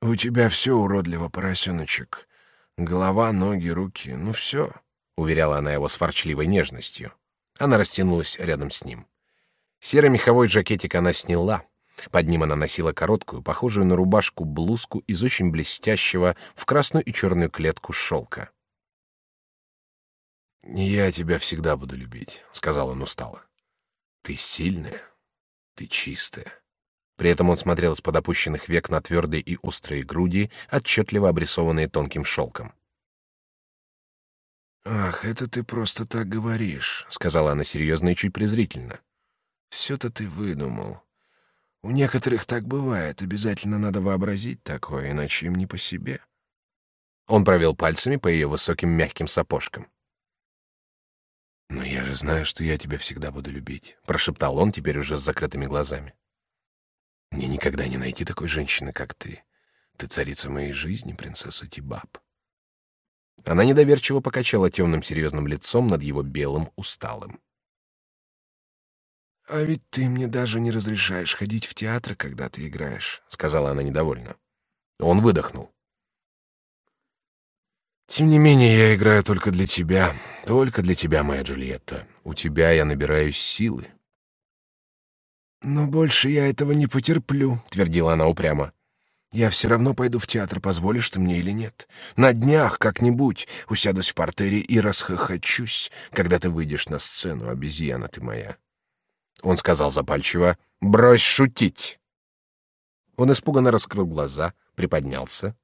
У тебя все уродливо, поросеночек. Голова, ноги, руки, ну все, — уверяла она его с ворчливой нежностью. Она растянулась рядом с ним. Серый меховой жакетик она сняла. Под ним она носила короткую, похожую на рубашку, блузку из очень блестящего в красную и черную клетку шелка. «Я тебя всегда буду любить», — сказал он устало. «Ты сильная, ты чистая». При этом он смотрел из-под опущенных век на твердые и острые груди, отчетливо обрисованные тонким шелком. «Ах, это ты просто так говоришь», — сказала она серьезно и чуть презрительно. «Все-то ты выдумал. У некоторых так бывает, обязательно надо вообразить такое, иначе им не по себе». Он провел пальцами по ее высоким мягким сапожкам. «Но я же знаю, что я тебя всегда буду любить», — прошептал он теперь уже с закрытыми глазами. «Мне никогда не найти такой женщины, как ты. Ты царица моей жизни, принцесса Тибаб». Она недоверчиво покачала темным серьезным лицом над его белым усталым. «А ведь ты мне даже не разрешаешь ходить в театр, когда ты играешь», — сказала она недовольно. Он выдохнул. «Тем не менее, я играю только для тебя, только для тебя, моя Джульетта. У тебя я набираюсь силы». «Но больше я этого не потерплю», — твердила она упрямо. Я все равно пойду в театр, позволишь ты мне или нет. На днях как-нибудь усядусь в портере и расхохочусь, когда ты выйдешь на сцену, обезьяна ты моя. Он сказал запальчиво, «Брось шутить!» Он испуганно раскрыл глаза, приподнялся.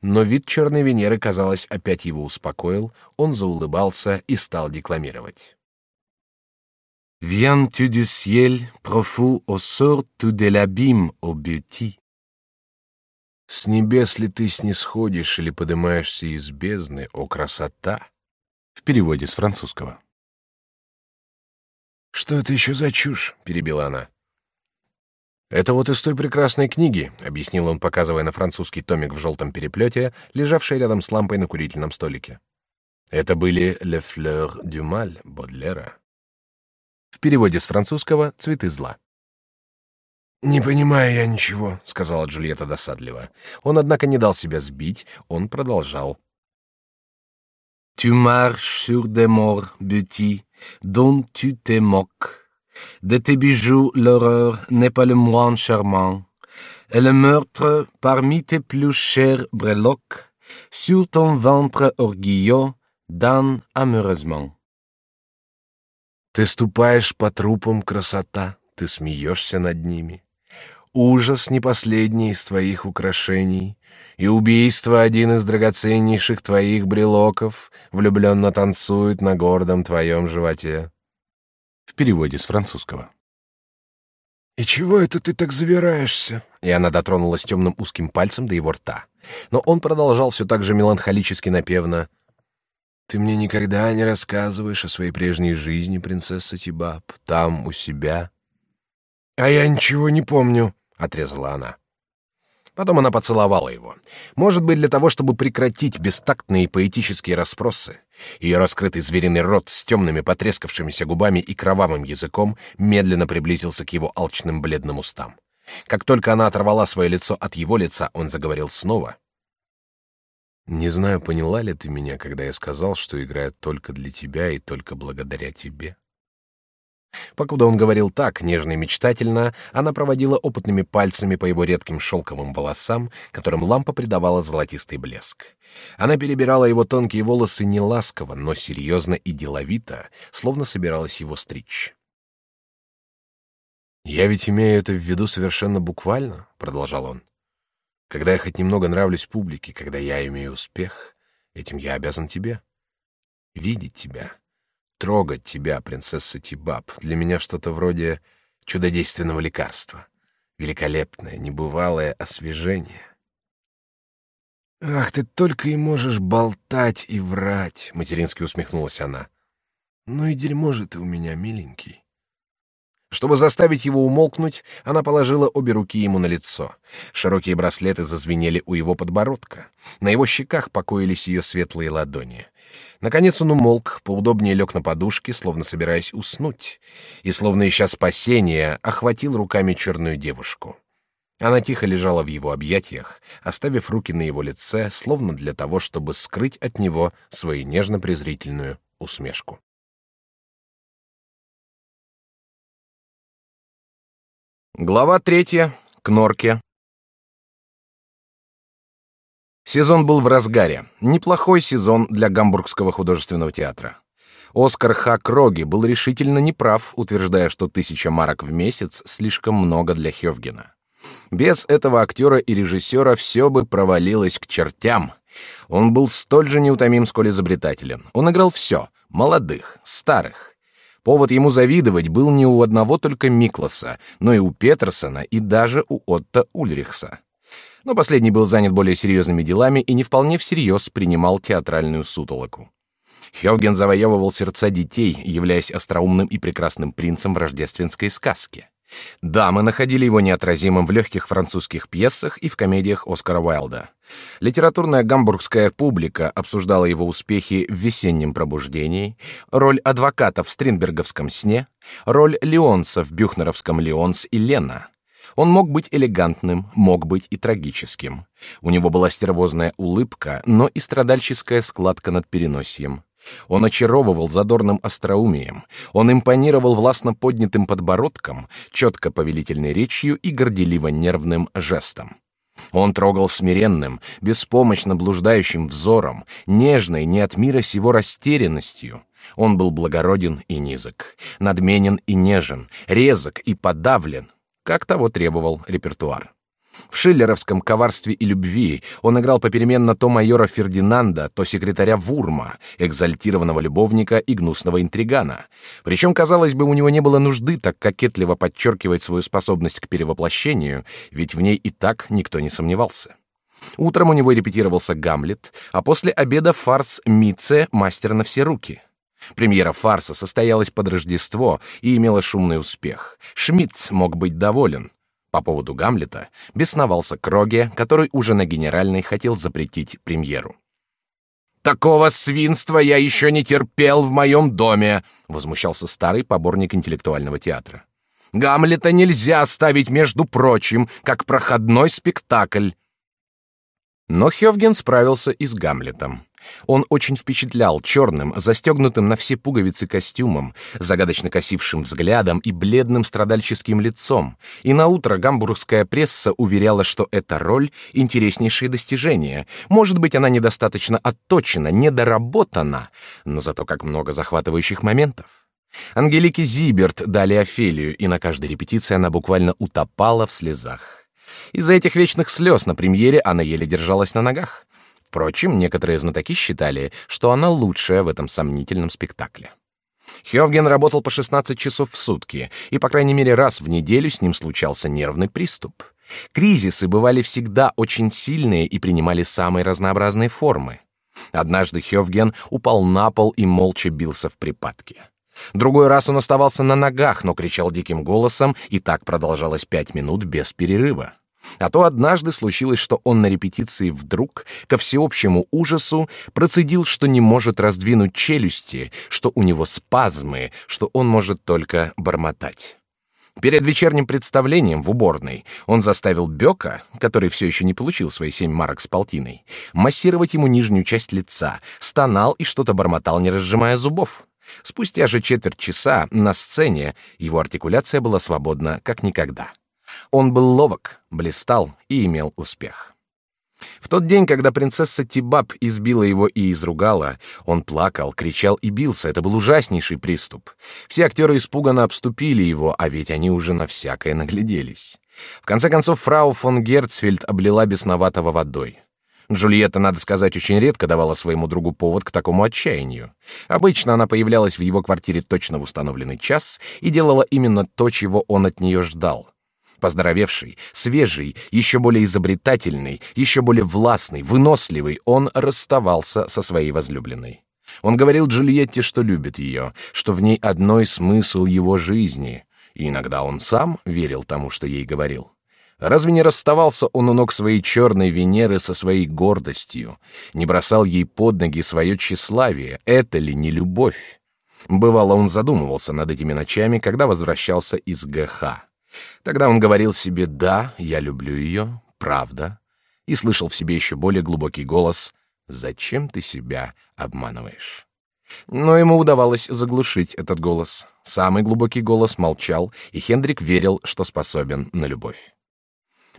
Но вид черной Венеры, казалось, опять его успокоил, он заулыбался и стал декламировать. «Viens-tu du ciel, profond au sort tu de l'abîme, ô beauty?» С небес ли ты снисходишь или поднимаешься из бездны, о красота? В переводе с французского. Что это еще за чушь? перебила она. Это вот из той прекрасной книги, объяснил он, показывая на французский томик в желтом переплете, лежавший рядом с лампой на курительном столике. Это были «Les fleurs du mal» Бодлера. В переводе с французского «Цветы зла». «Не понимаю я ничего», — сказала Джульетта досадливо. Он, однако, не дал себя сбить, он продолжал. «Tu marches sur des morts, Betty, dont tu te moques. De tes bijoux, l'horreur n'est pas le moins charmant. Et le meurtre, parmi tes plus chères breloques, sur ton ventre orgueilleux, dan amoureusement». «Ты ступаешь по трупам, красота, ты смеешься над ними. Ужас не последний из твоих украшений, и убийство один из драгоценнейших твоих брелоков влюбленно танцует на гордом твоем животе. В переводе с французского. «И чего это ты так завираешься?» И она дотронулась темным узким пальцем до его рта. Но он продолжал все так же меланхолически напевно. «Ты мне никогда не рассказываешь о своей прежней жизни, принцесса Тибаб, там, у себя». «А я ничего не помню», отрезала она. Потом она поцеловала его. Может быть, для того, чтобы прекратить бестактные поэтические расспросы. Ее раскрытый звериный рот с темными потрескавшимися губами и кровавым языком медленно приблизился к его алчным бледным устам. Как только она оторвала свое лицо от его лица, он заговорил снова. «Не знаю, поняла ли ты меня, когда я сказал, что играю только для тебя и только благодаря тебе?» Покуда он говорил так, нежно и мечтательно, она проводила опытными пальцами по его редким шелковым волосам, которым лампа придавала золотистый блеск. Она перебирала его тонкие волосы не ласково, но серьезно и деловито, словно собиралась его стричь. «Я ведь имею это в виду совершенно буквально», — продолжал он. «Когда я хоть немного нравлюсь публике, когда я имею успех, этим я обязан тебе. Видеть тебя, трогать тебя, принцесса Тибаб, для меня что-то вроде чудодейственного лекарства. Великолепное, небывалое освежение. «Ах, ты только и можешь болтать и врать!» — матерински усмехнулась она. «Ну и дерьмо же ты у меня, миленький. Чтобы заставить его умолкнуть, она положила обе руки ему на лицо. Широкие браслеты зазвенели у его подбородка. На его щеках покоились ее светлые ладони. Наконец он умолк, поудобнее лег на подушке, словно собираясь уснуть, и, словно ища спасения, охватил руками черную девушку. Она тихо лежала в его объятиях, оставив руки на его лице, словно для того, чтобы скрыть от него свою нежно-презрительную усмешку. Глава третья. К норке. Сезон был в разгаре. Неплохой сезон для Гамбургского художественного театра. Оскар Ха Кроги был решительно неправ, утверждая, что тысяча марок в месяц слишком много для Хёвгена. Без этого актера и режиссера все бы провалилось к чертям. Он был столь же неутомим, сколь изобретателен. Он играл все — молодых, старых. Повод ему завидовать был не у одного только Миклоса, но и у Петерсона и даже у Отто Ульрихса. Но последний был занят более серьезными делами и не вполне всерьез принимал театральную сутолоку. Хёген завоевывал сердца детей, являясь остроумным и прекрасным принцем в рождественской сказке. Дамы находили его неотразимым в легких французских пьесах и в комедиях Оскара Уайлда. Литературная гамбургская публика обсуждала его успехи в «Весеннем пробуждении», роль адвоката в «Стринберговском сне», роль Леонса в «Бюхнеровском Леонс и Лена». Он мог быть элегантным, мог быть и трагическим. У него была стервозная улыбка, но и страдальческая складка над переносием. Он очаровывал задорным остроумием, он импонировал властно поднятым подбородком, четко повелительной речью и горделиво нервным жестом. Он трогал смиренным, беспомощно блуждающим взором, нежной, не от мира сего растерянностью. Он был благороден и низок, надменен и нежен, резок и подавлен, как того требовал репертуар. В шиллеровском «Коварстве и любви» он играл попеременно то майора Фердинанда, то секретаря Вурма, экзальтированного любовника и гнусного интригана. Причем, казалось бы, у него не было нужды так кокетливо подчеркивать свою способность к перевоплощению, ведь в ней и так никто не сомневался. Утром у него репетировался «Гамлет», а после обеда фарс «Митце. Мастер на все руки». Премьера фарса состоялась под Рождество и имела шумный успех. Шмидц мог быть доволен. По поводу Гамлета бесновался Кроге, который уже на генеральной хотел запретить премьеру. «Такого свинства я еще не терпел в моем доме!» — возмущался старый поборник интеллектуального театра. «Гамлета нельзя ставить между прочим, как проходной спектакль!» Но Хёвген справился и с Гамлетом. Он очень впечатлял черным, застегнутым на все пуговицы костюмом, загадочно косившим взглядом и бледным страдальческим лицом. И на утро гамбургская пресса уверяла, что эта роль интереснейшее достижение. Может быть, она недостаточно отточена, недоработана, но зато как много захватывающих моментов. Ангелике Зиберт дали Офелию, и на каждой репетиции она буквально утопала в слезах. Из-за этих вечных слез на премьере она еле держалась на ногах. Впрочем, некоторые знатоки считали, что она лучшая в этом сомнительном спектакле. Хёвген работал по 16 часов в сутки, и по крайней мере раз в неделю с ним случался нервный приступ. Кризисы бывали всегда очень сильные и принимали самые разнообразные формы. Однажды Хёвген упал на пол и молча бился в припадке. Другой раз он оставался на ногах, но кричал диким голосом, и так продолжалось пять минут без перерыва. А то однажды случилось, что он на репетиции вдруг, ко всеобщему ужасу, процедил, что не может раздвинуть челюсти, что у него спазмы, что он может только бормотать. Перед вечерним представлением в уборной он заставил Бёка, который все еще не получил свои семь марок с полтиной, массировать ему нижнюю часть лица, стонал и что-то бормотал, не разжимая зубов. Спустя же четверть часа на сцене его артикуляция была свободна как никогда. Он был ловок, блистал и имел успех. В тот день, когда принцесса Тибаб избила его и изругала, он плакал, кричал и бился. Это был ужаснейший приступ. Все актеры испуганно обступили его, а ведь они уже на всякое нагляделись. В конце концов, фрау фон Герцфельд облила бесноватого водой. Джульетта, надо сказать, очень редко давала своему другу повод к такому отчаянию. Обычно она появлялась в его квартире точно в установленный час и делала именно то, чего он от нее ждал. Поздоровевший, свежий, еще более изобретательный, еще более властный, выносливый, он расставался со своей возлюбленной. Он говорил Джульетте, что любит ее, что в ней одной смысл его жизни, и иногда он сам верил тому, что ей говорил. Разве не расставался он у ног своей черной Венеры со своей гордостью, не бросал ей под ноги свое тщеславие? Это ли не любовь? Бывало, он задумывался над этими ночами, когда возвращался из ГХ. Тогда он говорил себе «да, я люблю ее, правда», и слышал в себе еще более глубокий голос «зачем ты себя обманываешь?». Но ему удавалось заглушить этот голос. Самый глубокий голос молчал, и Хендрик верил, что способен на любовь.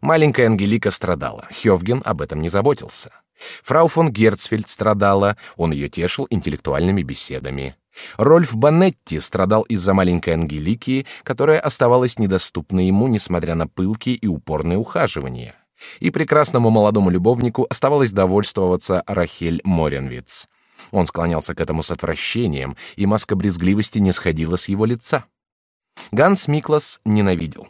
Маленькая Ангелика страдала, Хёвген об этом не заботился. Фрау фон Герцфельд страдала, он ее тешил интеллектуальными беседами. Рольф Банетти страдал из-за маленькой Ангелики, которая оставалась недоступной ему, несмотря на пылкие и упорные ухаживания. И прекрасному молодому любовнику оставалось довольствоваться Рахель Моренвиц. Он склонялся к этому с отвращением, и маска брезгливости не сходила с его лица. Ганс Миклас ненавидел.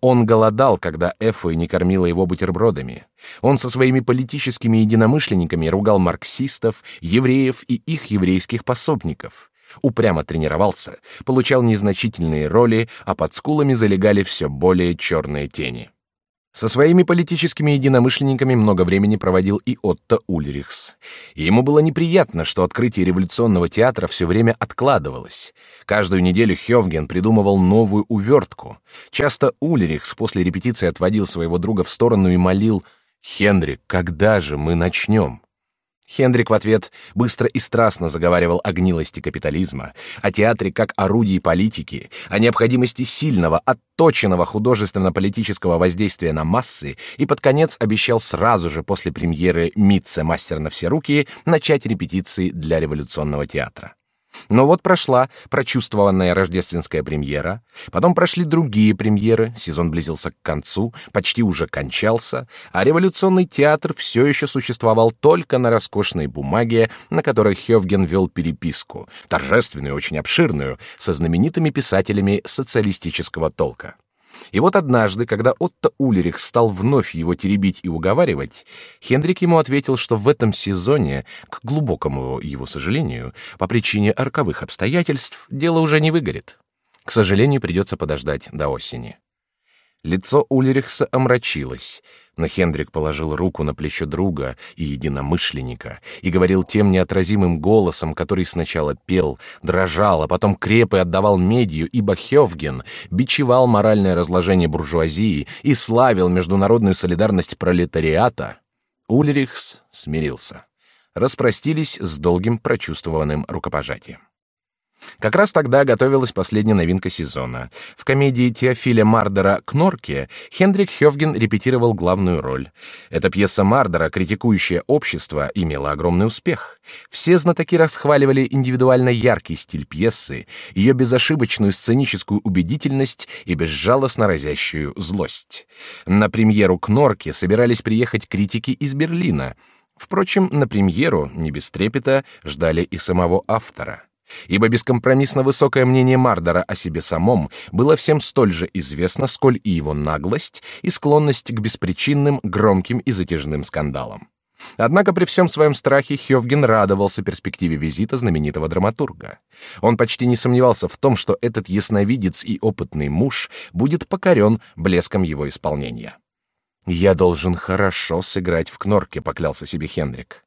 Он голодал, когда Эфой не кормила его бутербродами. Он со своими политическими единомышленниками ругал марксистов, евреев и их еврейских пособников. Упрямо тренировался, получал незначительные роли, а под скулами залегали все более черные тени. Со своими политическими единомышленниками много времени проводил и Отто Ульрихс. И ему было неприятно, что открытие революционного театра все время откладывалось. Каждую неделю Хёвген придумывал новую увертку. Часто Ульрихс после репетиции отводил своего друга в сторону и молил «Хендрик, когда же мы начнем?» Хендрик в ответ быстро и страстно заговаривал о гнилости капитализма, о театре как орудии политики, о необходимости сильного, отточенного художественно-политического воздействия на массы и под конец обещал сразу же после премьеры «Митце. Мастер на все руки» начать репетиции для революционного театра. Но вот прошла прочувствованная рождественская премьера, потом прошли другие премьеры, сезон близился к концу, почти уже кончался, а революционный театр все еще существовал только на роскошной бумаге, на которой Хёвген вел переписку, торжественную, очень обширную, со знаменитыми писателями социалистического толка. И вот однажды, когда Отто Ульрих стал вновь его теребить и уговаривать, Хендрик ему ответил, что в этом сезоне, к глубокому его сожалению, по причине роковых обстоятельств, дело уже не выгорит. К сожалению, придется подождать до осени. Лицо Ульрихса омрачилось, но Хендрик положил руку на плечо друга и единомышленника и говорил тем неотразимым голосом, который сначала пел, дрожал, а потом креп и отдавал медью, ибо Хёвген бичевал моральное разложение буржуазии и славил международную солидарность пролетариата. Ульрихс смирился. Распростились с долгим прочувствованным рукопожатием. Как раз тогда готовилась последняя новинка сезона. В комедии Теофиля Мардера «Кнорке» Хендрик Хёвген репетировал главную роль. Эта пьеса Мардера, критикующая общество, имела огромный успех. Все знатоки расхваливали индивидуально яркий стиль пьесы, ее безошибочную сценическую убедительность и безжалостно разящую злость. На премьеру «Кнорке» собирались приехать критики из Берлина. Впрочем, на премьеру, не без трепета, ждали и самого автора ибо бескомпромиссно высокое мнение Мардера о себе самом было всем столь же известно, сколь и его наглость и склонность к беспричинным, громким и затяжным скандалам. Однако при всем своем страхе Хёвген радовался перспективе визита знаменитого драматурга. Он почти не сомневался в том, что этот ясновидец и опытный муж будет покорен блеском его исполнения. «Я должен хорошо сыграть в кнорке», — поклялся себе Хендрик.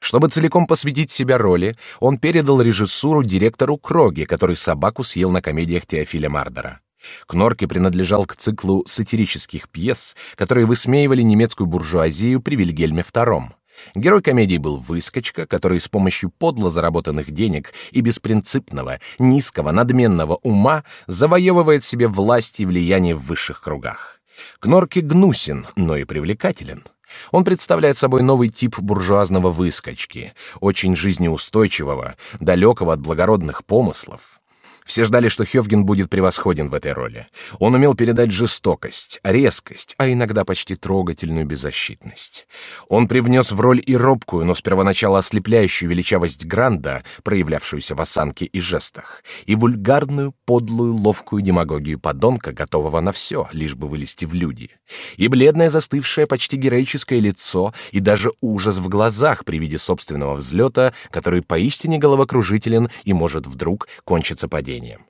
Чтобы целиком посвятить себя роли, он передал режиссуру директору Кроге, который собаку съел на комедиях Теофиля Мардера. Кнорке принадлежал к циклу сатирических пьес, которые высмеивали немецкую буржуазию при Вильгельме II. Герой комедии был выскочка, который с помощью подло заработанных денег и беспринципного, низкого, надменного ума завоевывает себе власть и влияние в высших кругах. Кнорке гнусен, но и привлекателен. Он представляет собой новый тип буржуазного выскочки, очень жизнеустойчивого, далекого от благородных помыслов. Все ждали, что Хёвген будет превосходен в этой роли. Он умел передать жестокость, резкость, а иногда почти трогательную беззащитность. Он привнес в роль и робкую, но с первоначала ослепляющую величавость Гранда, проявлявшуюся в осанке и жестах, и вульгарную, подлую, ловкую демагогию подонка, готового на все, лишь бы вылезти в люди. И бледное, застывшее, почти героическое лицо, и даже ужас в глазах при виде собственного взлета, который поистине головокружителен и может вдруг кончиться падением впечатлением.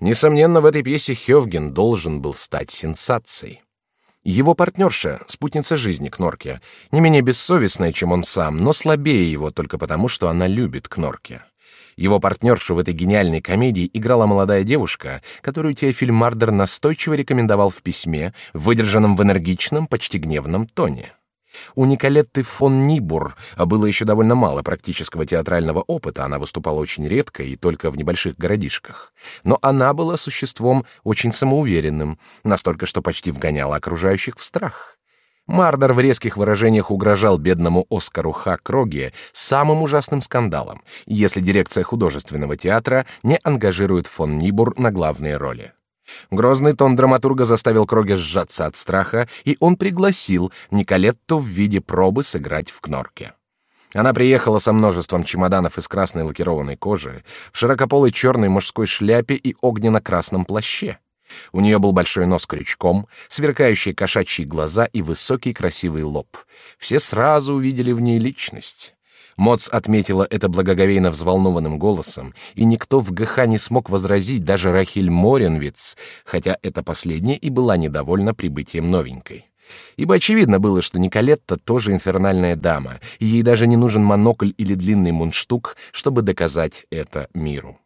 Несомненно, в этой пьесе Хёвген должен был стать сенсацией. Его партнерша, спутница жизни Кнорке, не менее бессовестная, чем он сам, но слабее его только потому, что она любит Кнорке. Его партнершу в этой гениальной комедии играла молодая девушка, которую Теофиль Мардер настойчиво рекомендовал в письме, выдержанном в энергичном, почти гневном тоне. У Николетты фон Нибур было еще довольно мало практического театрального опыта, она выступала очень редко и только в небольших городишках. Но она была существом очень самоуверенным, настолько, что почти вгоняла окружающих в страх. Мардер в резких выражениях угрожал бедному Оскару Ха Кроге самым ужасным скандалом, если дирекция художественного театра не ангажирует фон Нибур на главные роли. Грозный тон драматурга заставил Кроге сжаться от страха, и он пригласил Николетту в виде пробы сыграть в кнорке. Она приехала со множеством чемоданов из красной лакированной кожи, в широкополой черной мужской шляпе и огненно-красном плаще. У нее был большой нос крючком, сверкающие кошачьи глаза и высокий красивый лоб. Все сразу увидели в ней личность. Моц отметила это благоговейно взволнованным голосом, и никто в ГХ не смог возразить, даже Рахиль Моренвиц, хотя эта последняя и была недовольна прибытием новенькой. Ибо очевидно было, что Николетта тоже инфернальная дама, и ей даже не нужен монокль или длинный мундштук, чтобы доказать это миру.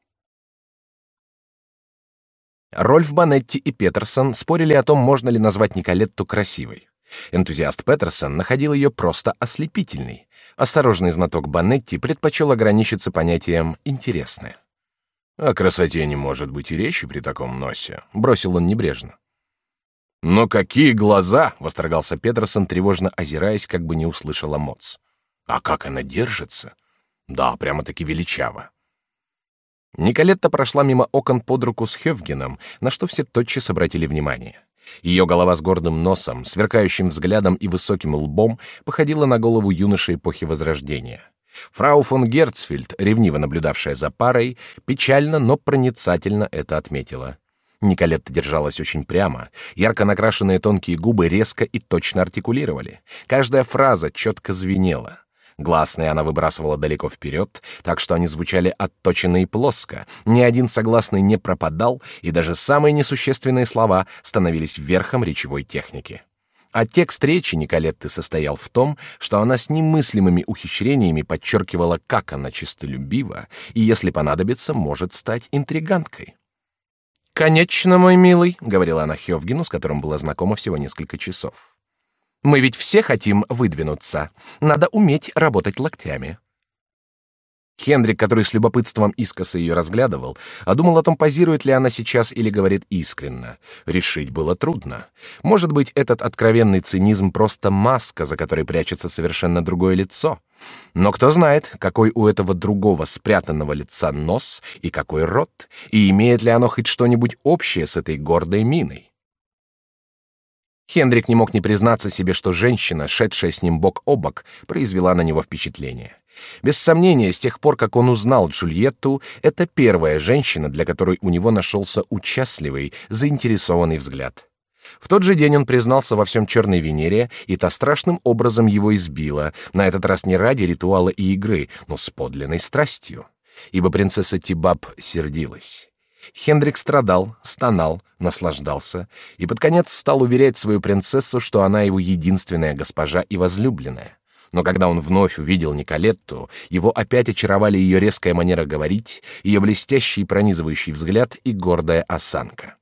Рольф Банетти и Петерсон спорили о том, можно ли назвать Николетту красивой. Энтузиаст Петерсон находил ее просто ослепительной. Осторожный знаток Банетти предпочел ограничиться понятием «интересное». «О красоте не может быть и речи при таком носе», — бросил он небрежно. «Но какие глаза!» — восторгался Петерсон, тревожно озираясь, как бы не услышала Моц. «А как она держится!» «Да, прямо-таки величаво!» Николетта прошла мимо окон под руку с Хевгеном, на что все тотчас обратили внимание. Ее голова с гордым носом, сверкающим взглядом и высоким лбом походила на голову юноши эпохи Возрождения. Фрау фон Герцфельд, ревниво наблюдавшая за парой, печально, но проницательно это отметила. Николетта держалась очень прямо, ярко накрашенные тонкие губы резко и точно артикулировали. Каждая фраза четко звенела. Гласные она выбрасывала далеко вперед, так что они звучали отточенно и плоско. Ни один согласный не пропадал, и даже самые несущественные слова становились верхом речевой техники. А текст речи Николетты состоял в том, что она с немыслимыми ухищрениями подчеркивала, как она честолюбива и, если понадобится, может стать интриганткой. «Конечно, мой милый», — говорила она Хёвгину, с которым была знакома всего несколько часов. Мы ведь все хотим выдвинуться. Надо уметь работать локтями. Хендрик, который с любопытством искоса ее разглядывал, а думал о том, позирует ли она сейчас или говорит искренно. Решить было трудно. Может быть, этот откровенный цинизм просто маска, за которой прячется совершенно другое лицо. Но кто знает, какой у этого другого спрятанного лица нос и какой рот, и имеет ли оно хоть что-нибудь общее с этой гордой миной. Хендрик не мог не признаться себе, что женщина, шедшая с ним бок о бок, произвела на него впечатление. Без сомнения, с тех пор, как он узнал Джульетту, это первая женщина, для которой у него нашелся участливый, заинтересованный взгляд. В тот же день он признался во всем черной Венере, и та страшным образом его избила, на этот раз не ради ритуала и игры, но с подлинной страстью. Ибо принцесса Тибаб сердилась. Хендрик страдал, стонал, наслаждался и под конец стал уверять свою принцессу, что она его единственная госпожа и возлюбленная. Но когда он вновь увидел Николетту, его опять очаровали ее резкая манера говорить, ее блестящий пронизывающий взгляд и гордая осанка.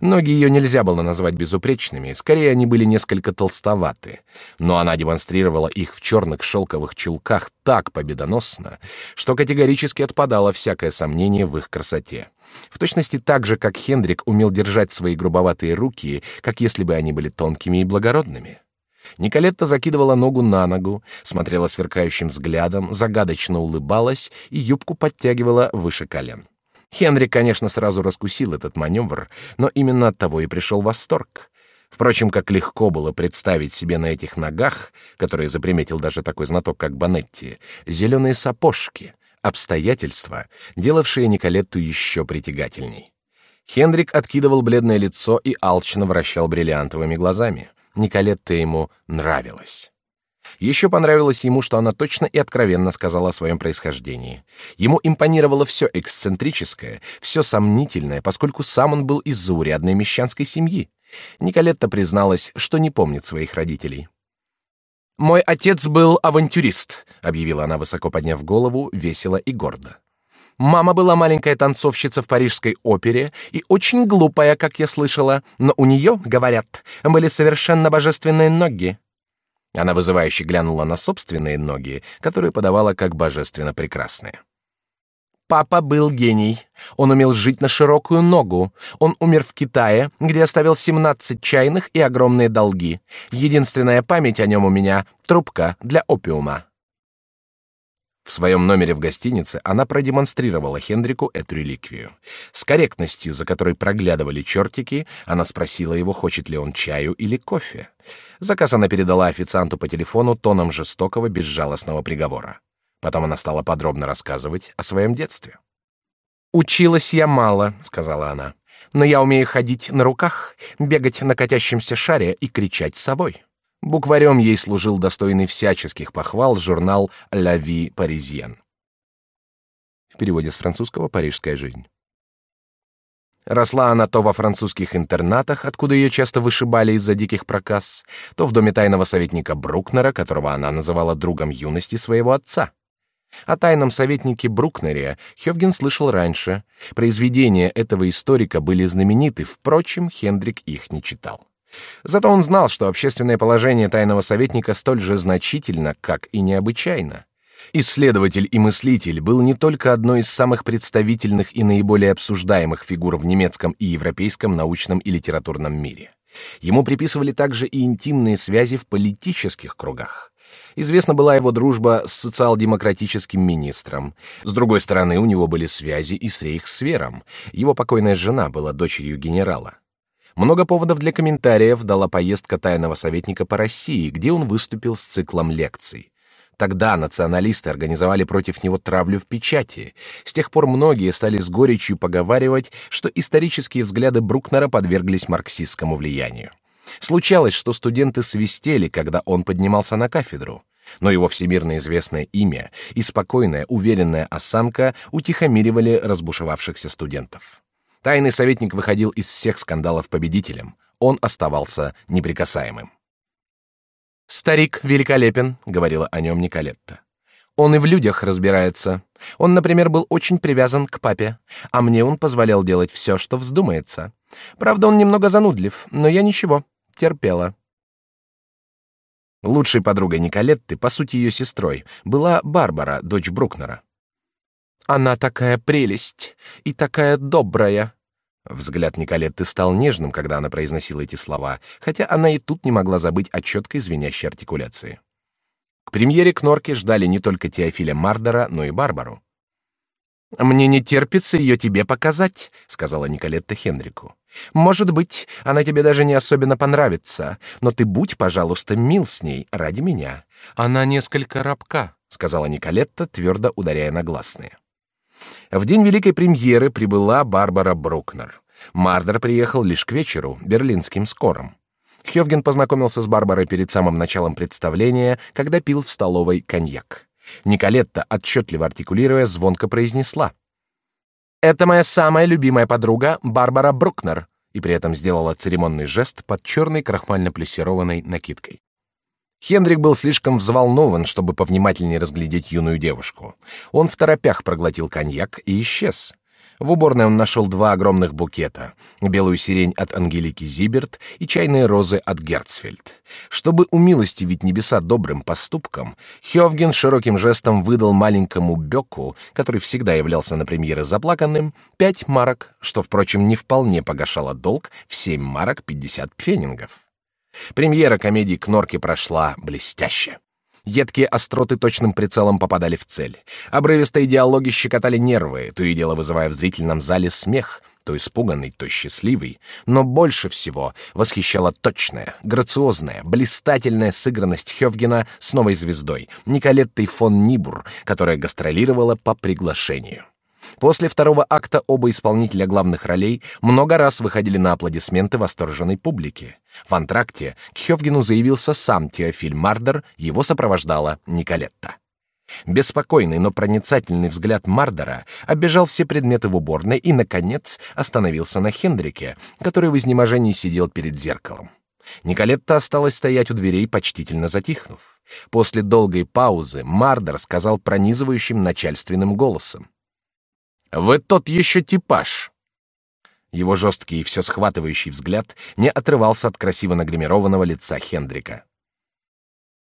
Ноги ее нельзя было назвать безупречными, скорее они были несколько толстоваты, но она демонстрировала их в черных шелковых чулках так победоносно, что категорически отпадало всякое сомнение в их красоте. В точности так же, как Хендрик умел держать свои грубоватые руки, как если бы они были тонкими и благородными. Николетта закидывала ногу на ногу, смотрела сверкающим взглядом, загадочно улыбалась и юбку подтягивала выше колен. Хенрик, конечно, сразу раскусил этот маневр, но именно от того и пришел восторг. Впрочем, как легко было представить себе на этих ногах, которые заприметил даже такой знаток, как Банетти, зеленые сапожки, обстоятельства, делавшие Николетту еще притягательней. Хендрик откидывал бледное лицо и алчно вращал бриллиантовыми глазами. Николетта ему нравилась. Еще понравилось ему, что она точно и откровенно сказала о своем происхождении. Ему импонировало все эксцентрическое, все сомнительное, поскольку сам он был из заурядной мещанской семьи. Николетта призналась, что не помнит своих родителей. «Мой отец был авантюрист», — объявила она, высоко подняв голову, весело и гордо. Мама была маленькая танцовщица в парижской опере и очень глупая, как я слышала, но у нее, говорят, были совершенно божественные ноги. Она вызывающе глянула на собственные ноги, которые подавала как божественно прекрасные. Папа был гений. Он умел жить на широкую ногу. Он умер в Китае, где оставил 17 чайных и огромные долги. Единственная память о нем у меня — трубка для опиума. В своем номере в гостинице она продемонстрировала Хендрику эту реликвию. С корректностью, за которой проглядывали чертики, она спросила его, хочет ли он чаю или кофе. Заказ она передала официанту по телефону тоном жестокого, безжалостного приговора. Потом она стала подробно рассказывать о своем детстве. «Училась я мало», — сказала она, — «но я умею ходить на руках, бегать на катящемся шаре и кричать совой». Букварем ей служил достойный всяческих похвал журнал «La vie parisienne». В переводе с французского «Парижская жизнь». Росла она то во французских интернатах, откуда ее часто вышибали из-за диких проказ, то в доме тайного советника Брукнера, которого она называла другом юности своего отца. О тайном советнике Брукнере Хёвген слышал раньше. Произведения этого историка были знамениты, впрочем, Хендрик их не читал. Зато он знал, что общественное положение тайного советника столь же значительно, как и необычайно. Исследователь и мыслитель был не только одной из самых представительных и наиболее обсуждаемых фигур в немецком и европейском научном и литературном мире. Ему приписывали также и интимные связи в политических кругах. Известна была его дружба с социал-демократическим министром. С другой стороны, у него были связи и с рейхсвером. Его покойная жена была дочерью генерала. Много поводов для комментариев дала поездка тайного советника по России, где он выступил с циклом лекций. Тогда националисты организовали против него травлю в печати. С тех пор многие стали с горечью поговаривать, что исторические взгляды Брукнера подверглись марксистскому влиянию. Случалось, что студенты свистели, когда он поднимался на кафедру. Но его всемирно известное имя и спокойная, уверенная осанка утихомиривали разбушевавшихся студентов. Тайный советник выходил из всех скандалов победителем. Он оставался неприкасаемым. «Старик великолепен», — говорила о нем Николетта. «Он и в людях разбирается. Он, например, был очень привязан к папе, а мне он позволял делать все, что вздумается. Правда, он немного занудлив, но я ничего, терпела». Лучшей подругой Николетты, по сути ее сестрой, была Барбара, дочь Брукнера. Она такая прелесть и такая добрая. Взгляд Николетты стал нежным, когда она произносила эти слова, хотя она и тут не могла забыть о четкой звенящей артикуляции. К премьере Кнорки ждали не только Теофиля Мардера, но и Барбару. «Мне не терпится ее тебе показать», — сказала Николетта Хенрику. «Может быть, она тебе даже не особенно понравится, но ты будь, пожалуйста, мил с ней ради меня. Она несколько рабка», — сказала Николетта, твердо ударяя на гласные. В день великой премьеры прибыла Барбара Брукнер. Мардер приехал лишь к вечеру, берлинским скором. Хёвген познакомился с Барбарой перед самым началом представления, когда пил в столовой коньяк. Николетта, отчетливо артикулируя, звонко произнесла. «Это моя самая любимая подруга Барбара Брукнер», и при этом сделала церемонный жест под черной крахмально-плессированной накидкой. Хендрик был слишком взволнован, чтобы повнимательнее разглядеть юную девушку. Он в торопях проглотил коньяк и исчез. В уборной он нашел два огромных букета: белую сирень от Ангелики Зиберт и чайные розы от Герцфельд. Чтобы умилостивить небеса добрым поступком, Хёвген широким жестом выдал маленькому Беку, который всегда являлся на премьеры заплаканным, пять марок, что, впрочем, не вполне погашало долг в семь марок пятьдесят пфенингов. Премьера комедии Кнорки прошла блестяще. Едкие остроты точным прицелом попадали в цель. Обрывистые диалоги щекотали нервы, то и дело вызывая в зрительном зале смех, то испуганный, то счастливый. Но больше всего восхищала точная, грациозная, блистательная сыгранность Хёвгена с новой звездой, Николеттой фон Нибур, которая гастролировала по приглашению. После второго акта оба исполнителя главных ролей много раз выходили на аплодисменты восторженной публики. В антракте к Хёвгену заявился сам Теофиль Мардер, его сопровождала Николетта. Беспокойный, но проницательный взгляд Мардера оббежал все предметы в уборной и, наконец, остановился на Хендрике, который в изнеможении сидел перед зеркалом. Николетта осталась стоять у дверей, почтительно затихнув. После долгой паузы Мардер сказал пронизывающим начальственным голосом. Вы тот еще типаж. Его жесткий и все схватывающий взгляд не отрывался от красиво нагримированного лица Хендрика.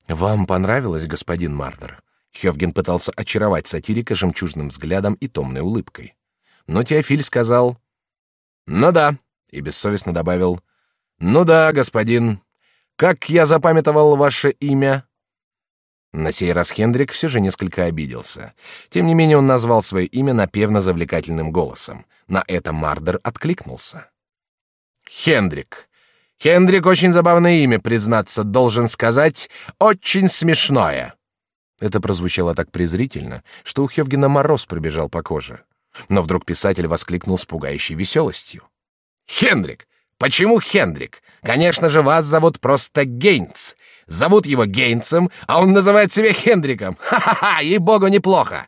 Вам понравилось, господин Мардер? Хёвген пытался очаровать сатирика жемчужным взглядом и томной улыбкой. Но Теофиль сказал «Ну да», и бессовестно добавил «Ну да, господин. Как я запамятовал ваше имя?» На сей раз Хендрик все же несколько обиделся. Тем не менее он назвал свое имя напевно-завлекательным голосом. На это Мардер откликнулся. «Хендрик. Хендрик очень забавное имя, признаться, должен сказать, очень смешное». Это прозвучало так презрительно, что у Хевгена мороз пробежал по коже. Но вдруг писатель воскликнул с пугающей веселостью. «Хендрик! Почему Хендрик? Конечно же, вас зовут просто Гейнц. Зовут его Гейнцем, а он называет себя Хендриком. Ха-ха-ха, ей-богу, неплохо.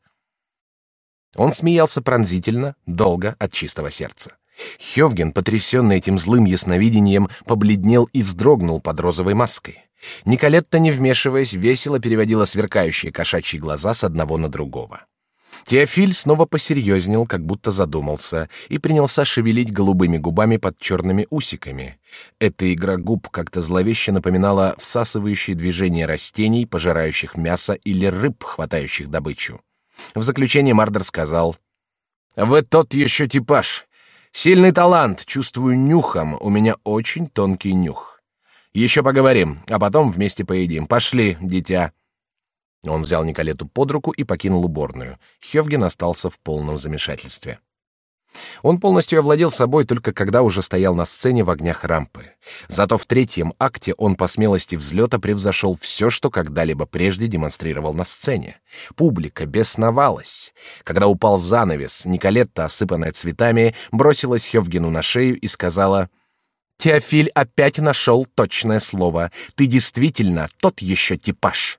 Он смеялся пронзительно, долго, от чистого сердца. Хёвген, потрясенный этим злым ясновидением, побледнел и вздрогнул под розовой маской. Николетта, не вмешиваясь, весело переводила сверкающие кошачьи глаза с одного на другого. Теофиль снова посерьезнел, как будто задумался, и принялся шевелить голубыми губами под черными усиками. Эта игра губ как-то зловеще напоминала всасывающие движения растений, пожирающих мясо или рыб, хватающих добычу. В заключение Мардер сказал: "Вы тот еще типаж. Сильный талант, чувствую нюхом. У меня очень тонкий нюх. Еще поговорим, а потом вместе поедим. Пошли, дитя." Он взял Николету под руку и покинул уборную. Хевген остался в полном замешательстве. Он полностью овладел собой только когда уже стоял на сцене в огнях рампы. Зато в третьем акте он по смелости взлета превзошел все, что когда-либо прежде демонстрировал на сцене. Публика бесновалась. Когда упал занавес, Николетта, осыпанная цветами, бросилась Хевгену на шею и сказала: "Теофиль опять нашел точное слово. Ты действительно тот еще типаж.